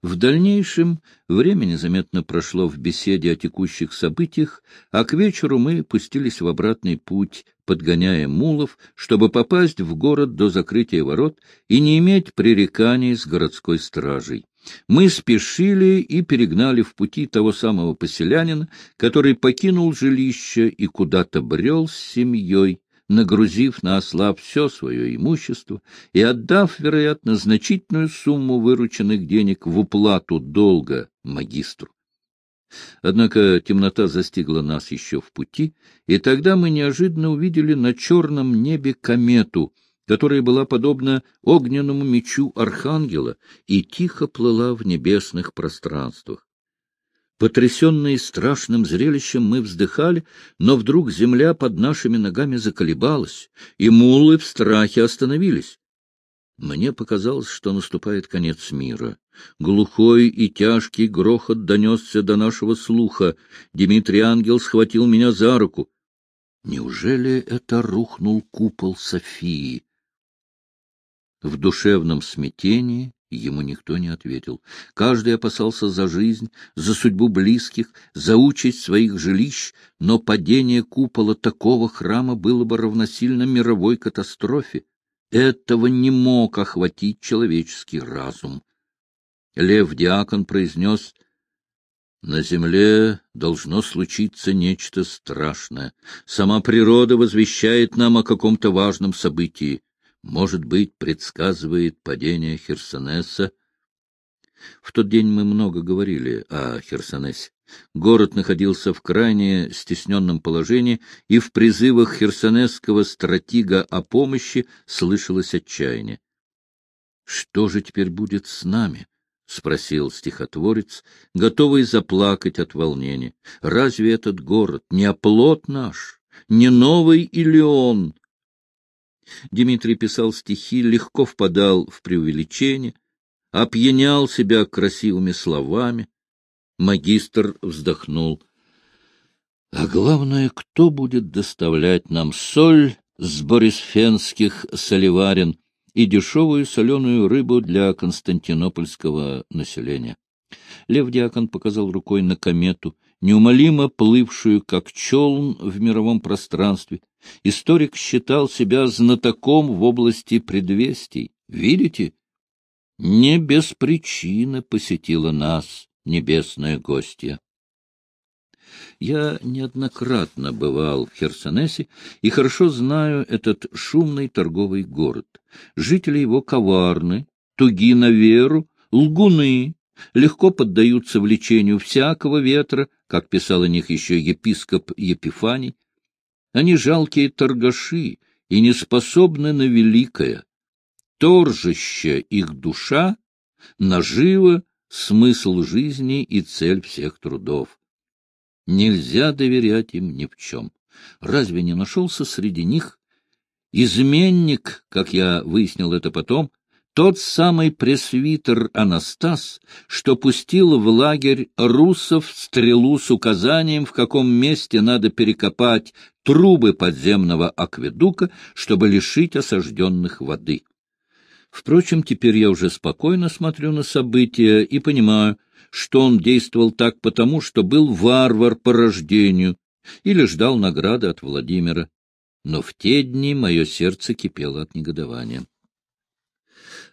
В дальнейшем время незаметно прошло в беседе о текущих событиях, а к вечеру мы пустились в обратный путь, подгоняя мулов, чтобы попасть в город до закрытия ворот и не иметь пререканий с городской стражей. Мы спешили и перегнали в пути того самого поселянина, который покинул жилище и куда-то брел с семьей, нагрузив на осла все свое имущество и отдав, вероятно, значительную сумму вырученных денег в уплату долга магистру. Однако темнота застигла нас еще в пути, и тогда мы неожиданно увидели на черном небе комету, которая была подобна огненному мечу архангела и тихо плыла в небесных пространствах. Потрясенные страшным зрелищем, мы вздыхали, но вдруг земля под нашими ногами заколебалась, и мулы в страхе остановились. Мне показалось, что наступает конец мира. Глухой и тяжкий грохот донесся до нашего слуха. Дмитрий Ангел схватил меня за руку. Неужели это рухнул купол Софии? В душевном смятении Ему никто не ответил. Каждый опасался за жизнь, за судьбу близких, за участь своих жилищ, но падение купола такого храма было бы равносильно мировой катастрофе. Этого не мог охватить человеческий разум. Лев-диакон произнес, «На земле должно случиться нечто страшное. Сама природа возвещает нам о каком-то важном событии может быть, предсказывает падение Херсонеса. В тот день мы много говорили о Херсонесе. Город находился в крайне стесненном положении, и в призывах херсонесского стратега о помощи слышалось отчаяние. — Что же теперь будет с нами? — спросил стихотворец, готовый заплакать от волнения. — Разве этот город не оплот наш, не новый Илеон, Дмитрий писал стихи, легко впадал в преувеличение, опьянял себя красивыми словами. Магистр вздохнул. А главное, кто будет доставлять нам соль с борисфенских соливарен и дешевую соленую рыбу для константинопольского населения? Лев Диакон показал рукой на комету, неумолимо плывшую, как челн в мировом пространстве. Историк считал себя знатоком в области предвестий. Видите? Не без причины посетила нас небесная гостья. Я неоднократно бывал в Херсонесе и хорошо знаю этот шумный торговый город. Жители его коварны, туги на веру, лгуны, легко поддаются влечению всякого ветра, как писал о них еще епископ Епифаний. Они жалкие торгаши и не способны на великое. Торжище их душа, наживо, смысл жизни и цель всех трудов. Нельзя доверять им ни в чем. Разве не нашелся среди них изменник, как я выяснил это потом, тот самый пресвитер Анастас, что пустил в лагерь русов стрелу с указанием, в каком месте надо перекопать трубы подземного акведука, чтобы лишить осажденных воды. Впрочем, теперь я уже спокойно смотрю на события и понимаю, что он действовал так потому, что был варвар по рождению или ждал награды от Владимира. Но в те дни мое сердце кипело от негодования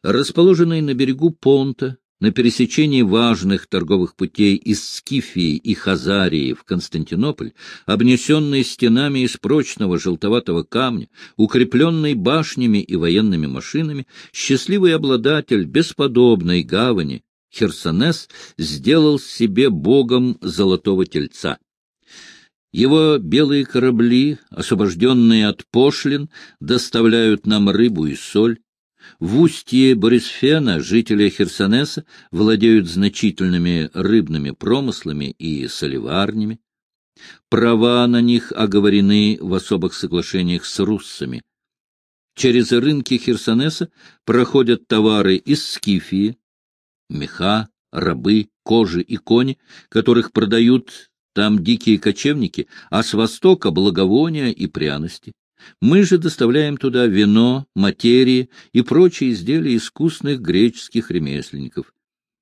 расположенный на берегу Понта, на пересечении важных торговых путей из Скифии и Хазарии в Константинополь, обнесенный стенами из прочного желтоватого камня, укрепленный башнями и военными машинами, счастливый обладатель бесподобной гавани Херсонес сделал себе богом золотого тельца. Его белые корабли, освобожденные от пошлин, доставляют нам рыбу и соль, в устье Борисфена жители Херсонеса владеют значительными рыбными промыслами и соливарнями. Права на них оговорены в особых соглашениях с руссами. Через рынки Херсонеса проходят товары из Скифии, меха, рабы, кожи и кони, которых продают там дикие кочевники, а с востока благовония и пряности. Мы же доставляем туда вино, материи и прочие изделия искусных греческих ремесленников.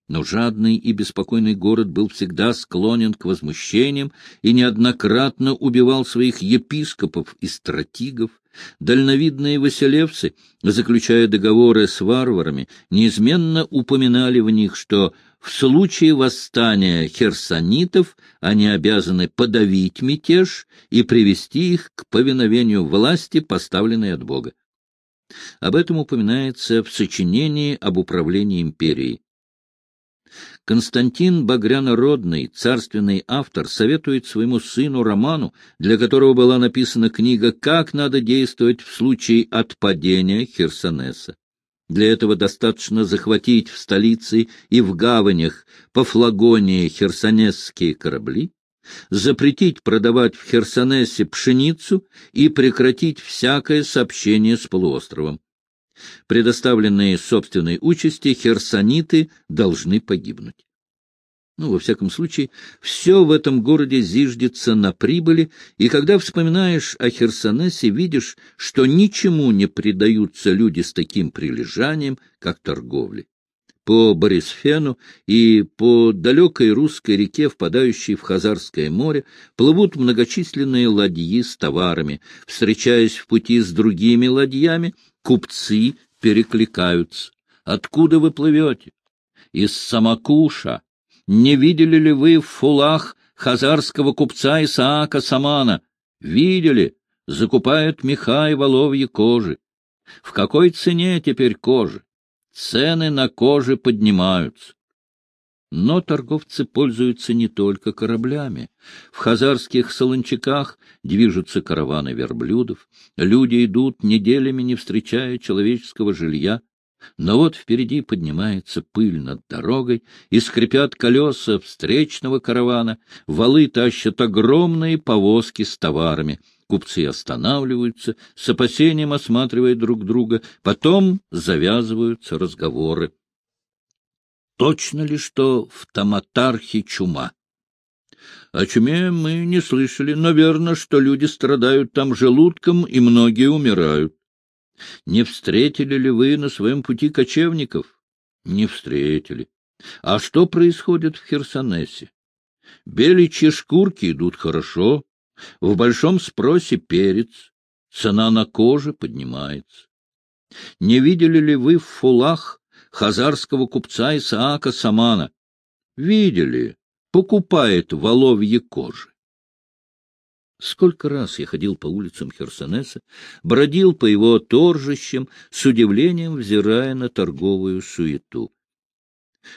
Но жадный и беспокойный город был всегда склонен к возмущениям и неоднократно убивал своих епископов и стратигов. Дальновидные василевцы, заключая договоры с варварами, неизменно упоминали в них, что в случае восстания херсонитов они обязаны подавить мятеж и привести их к повиновению власти, поставленной от Бога. Об этом упоминается в сочинении об управлении империей. Константин Багрянородный, царственный автор, советует своему сыну Роману, для которого была написана книга «Как надо действовать в случае отпадения Херсонеса». Для этого достаточно захватить в столице и в гаванях по флагонии херсонесские корабли, запретить продавать в Херсонесе пшеницу и прекратить всякое сообщение с полуостровом. Предоставленные собственной участи, херсониты должны погибнуть. Ну, во всяком случае, все в этом городе зиждется на прибыли, и когда вспоминаешь о Херсонесе, видишь, что ничему не предаются люди с таким прилежанием, как торговле. По Борисфену и по далекой русской реке, впадающей в Хазарское море, плывут многочисленные ладьи с товарами. Встречаясь в пути с другими ладьями, купцы перекликаются. «Откуда вы плывете?» «Из Самакуша». Не видели ли вы в фулах хазарского купца Исаака Самана? Видели? Закупают меха и воловьи кожи. В какой цене теперь кожи? Цены на кожи поднимаются. Но торговцы пользуются не только кораблями. В хазарских солончаках движутся караваны верблюдов. Люди идут неделями, не встречая человеческого жилья. Но вот впереди поднимается пыль над дорогой, и скрипят колеса встречного каравана, валы тащат огромные повозки с товарами. Купцы останавливаются, с опасением осматривая друг друга, потом завязываются разговоры. Точно ли, что в Таматархе чума? О чуме мы не слышали, но верно, что люди страдают там желудком, и многие умирают. Не встретили ли вы на своем пути кочевников? Не встретили. А что происходит в Херсонесе? Беличьи шкурки идут хорошо, в большом спросе перец, цена на коже поднимается. Не видели ли вы в фулах хазарского купца Исаака Самана? Видели, покупает воловье кожи. Сколько раз я ходил по улицам Херсонеса, бродил по его торжищам, с удивлением взирая на торговую суету.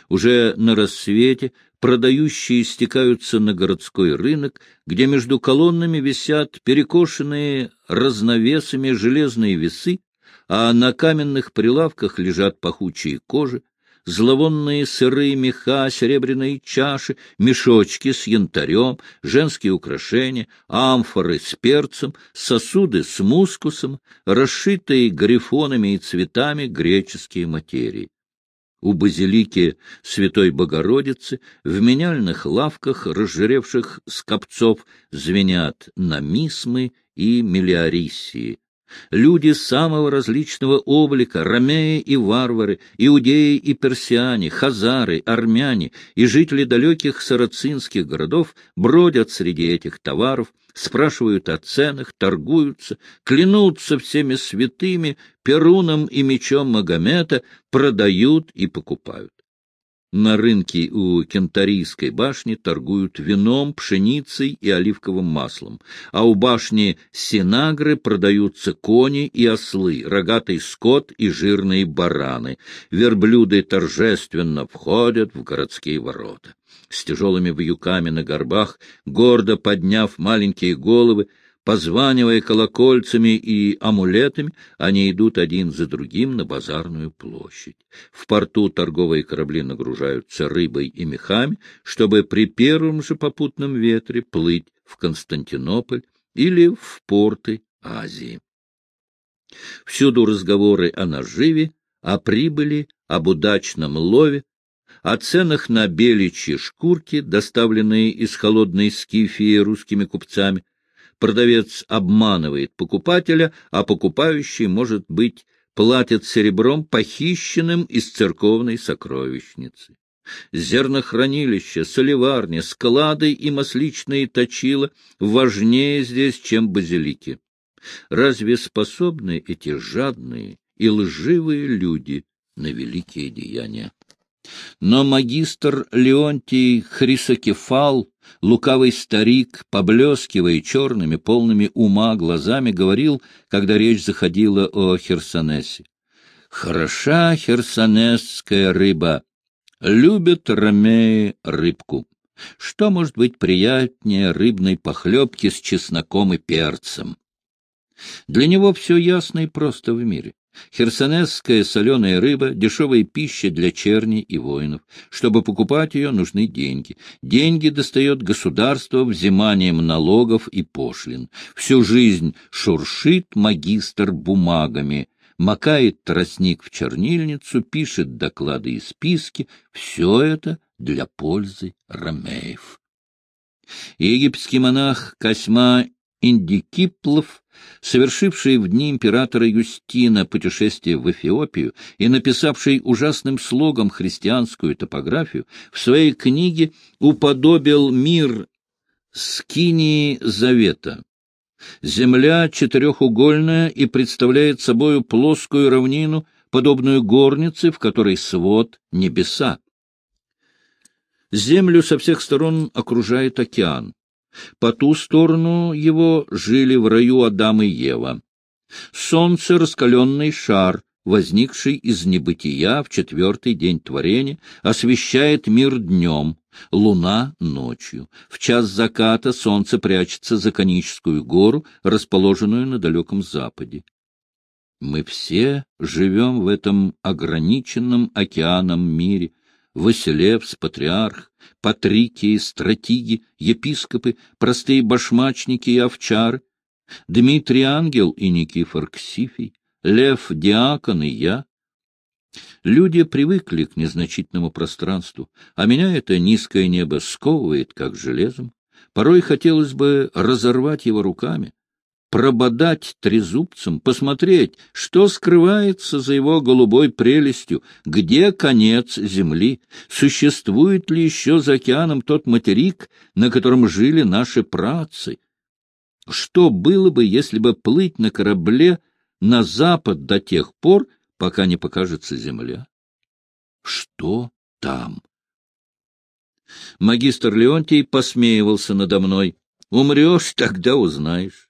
Уже на рассвете продающие стекаются на городской рынок, где между колоннами висят перекошенные разновесами железные весы, а на каменных прилавках лежат пахучие кожи, зловонные сырые меха, серебряные чаши, мешочки с янтарем, женские украшения, амфоры с перцем, сосуды с мускусом, расшитые грифонами и цветами греческие материи. У базилики Святой Богородицы в меняльных лавках, разжиревших скопцов, звенят намисмы и мелиориссии, Люди самого различного облика, ромеи и варвары, иудеи и персиане, хазары, армяне и жители далеких сарацинских городов бродят среди этих товаров, спрашивают о ценах, торгуются, клянутся всеми святыми, перуном и мечом Магомета, продают и покупают. На рынке у Кентарийской башни торгуют вином, пшеницей и оливковым маслом, а у башни Синагры продаются кони и ослы, рогатый скот и жирные бараны. Верблюды торжественно входят в городские ворота. С тяжелыми вьюками на горбах, гордо подняв маленькие головы, Позванивая колокольцами и амулетами, они идут один за другим на базарную площадь. В порту торговые корабли нагружаются рыбой и мехами, чтобы при первом же попутном ветре плыть в Константинополь или в порты Азии. Всюду разговоры о наживе, о прибыли, об удачном лове, о ценах на беличьи шкурки, доставленные из холодной скифии русскими купцами, продавец обманывает покупателя, а покупающий, может быть, платит серебром, похищенным из церковной сокровищницы. Зернохранилища, солеварни, склады и масличные точила важнее здесь, чем базилики. Разве способны эти жадные и лживые люди на великие деяния? Но магистр Леонтий Хрисокефал, лукавый старик, поблескивая черными, полными ума глазами, говорил, когда речь заходила о Херсонесе. «Хороша херсонесская рыба, любят ромеи рыбку. Что может быть приятнее рыбной похлебки с чесноком и перцем?» Для него все ясно и просто в мире. Херсонесская соленая рыба — дешевая пища для черни и воинов. Чтобы покупать ее, нужны деньги. Деньги достает государство взиманием налогов и пошлин. Всю жизнь шуршит магистр бумагами, макает тростник в чернильницу, пишет доклады и списки. Все это для пользы ромеев. Египетский монах Косьма Индикиплов, совершивший в дни императора Юстина путешествие в Эфиопию и написавший ужасным слогом христианскую топографию, в своей книге уподобил мир Скинии Завета. Земля четырехугольная и представляет собою плоскую равнину, подобную горнице, в которой свод небеса. Землю со всех сторон окружает океан. По ту сторону его жили в раю Адам и Ева. Солнце — раскаленный шар, возникший из небытия в четвертый день творения, освещает мир днем, луна — ночью. В час заката солнце прячется за коническую гору, расположенную на далеком западе. Мы все живем в этом ограниченном океаном мире, Василевс, патриарх, патрикии, стратиги, епископы, простые башмачники и овчары, Дмитрий Ангел и Никифор Ксифий, Лев Диакон и я. Люди привыкли к незначительному пространству, а меня это низкое небо сковывает, как железом. Порой хотелось бы разорвать его руками, прободать трезубцем, посмотреть, что скрывается за его голубой прелестью, где конец земли, существует ли еще за океаном тот материк, на котором жили наши працы. Что было бы, если бы плыть на корабле на запад до тех пор, пока не покажется земля? Что там? Магистр Леонтий посмеивался надо мной. Умрешь, тогда узнаешь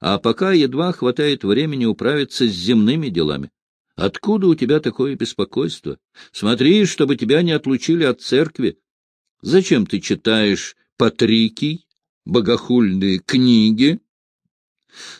а пока едва хватает времени управиться с земными делами. Откуда у тебя такое беспокойство? Смотри, чтобы тебя не отлучили от церкви. Зачем ты читаешь Патрикий, богохульные книги?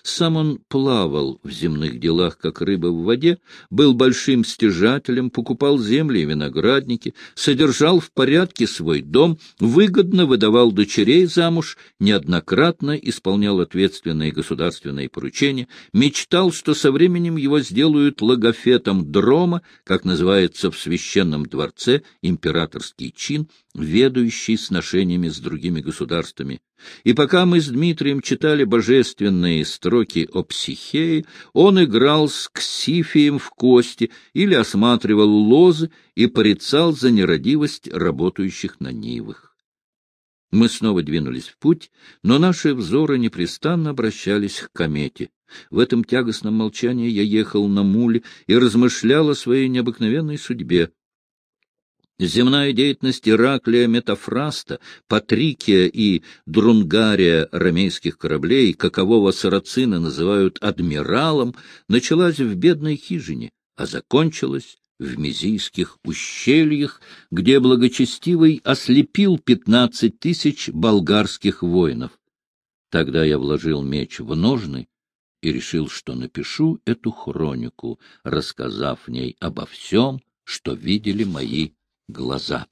Сам он плавал в земных делах, как рыба в воде, был большим стяжателем, покупал земли и виноградники, содержал в порядке свой дом, выгодно выдавал дочерей замуж, неоднократно исполнял ответственные государственные поручения, мечтал, что со временем его сделают логофетом дрома, как называется в священном дворце императорский чин, ведущий сношениями с другими государствами. И пока мы с Дмитрием читали божественные строки о психее, он играл с ксифием в кости или осматривал лозы и порицал за нерадивость работающих на нивах. Мы снова двинулись в путь, но наши взоры непрестанно обращались к комете. В этом тягостном молчании я ехал на муле и размышлял о своей необыкновенной судьбе. Земная деятельность Ираклия Метафраста, Патрикия и Друнгария ромейских кораблей, какового сарацины называют адмиралом, началась в бедной хижине, а закончилась в Мизийских ущельях, где благочестивый ослепил пятнадцать тысяч болгарских воинов. Тогда я вложил меч в ножны и решил, что напишу эту хронику, рассказав в ней обо всем, что видели мои глаза.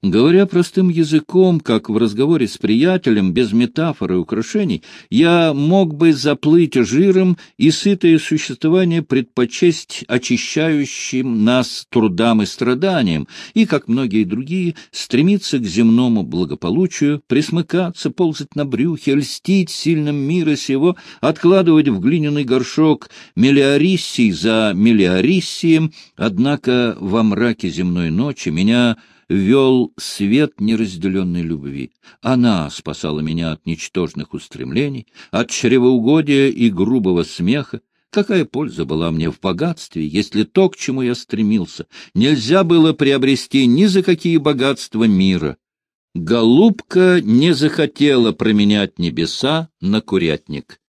Говоря простым языком, как в разговоре с приятелем, без метафор и украшений, я мог бы заплыть жиром и сытое существование предпочесть очищающим нас трудам и страданиям, и, как многие другие, стремиться к земному благополучию, присмыкаться, ползать на брюхе, льстить сильным мира сего, откладывать в глиняный горшок миллиариссий за миллиариссием, однако во мраке земной ночи меня вел свет неразделенной любви. Она спасала меня от ничтожных устремлений, от чревоугодия и грубого смеха. Какая польза была мне в богатстве, если то, к чему я стремился, нельзя было приобрести ни за какие богатства мира? Голубка не захотела променять небеса на курятник.